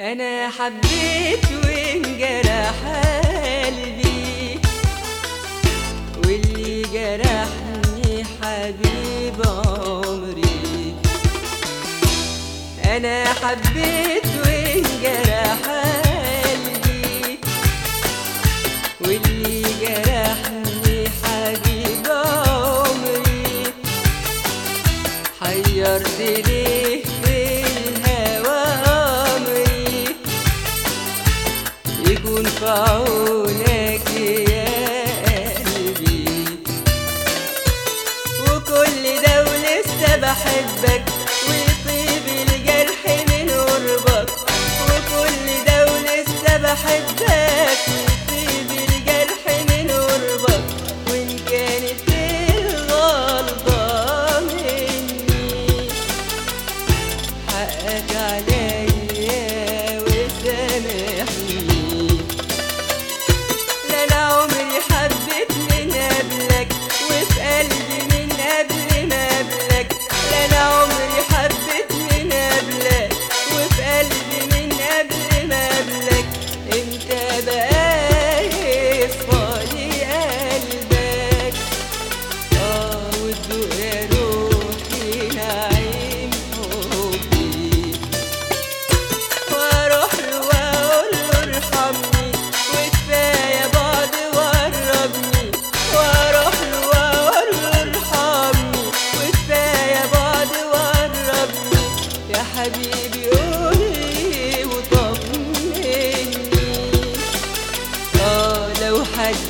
انا حبيت وانجرح قلبي واللي جرحني حبيب عمري. انا حبيت وانجرح قلبي واللي جرحني حبيب عمري. حيرت ليه يكون في يا قلبي وكل ده ولسه بحبك ويطيب الجرح من قربك وكل ده ولسه بحبك ويطيب الجرح من قربك وان كانت الغلطة مني حقك عليا وسامحني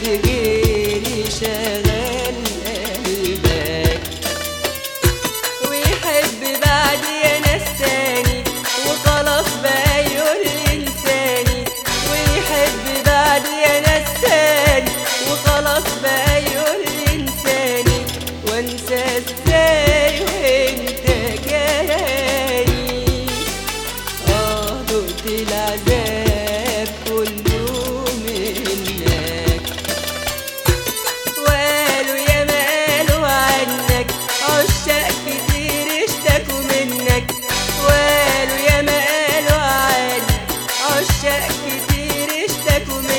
لو شغال قلبك ويحب بعدي انا الثاني وخلاص بقى يقول لي ويحب بعدي انا الثاني وخلاص بقى يقول وانسى ازاي وانت جاي اه دقت العذاب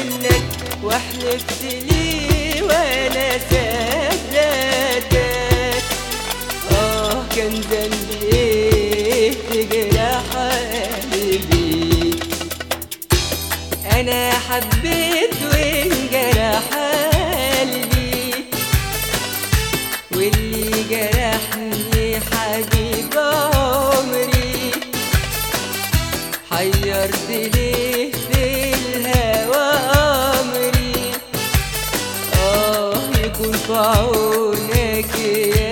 منك وحلفت لي وانا صدقتك اه كان ذنبي ايه تجرح قلبي انا حبيت وانجرح قلبي واللي جرحني حبيب عمري. حيرت ليه امري اه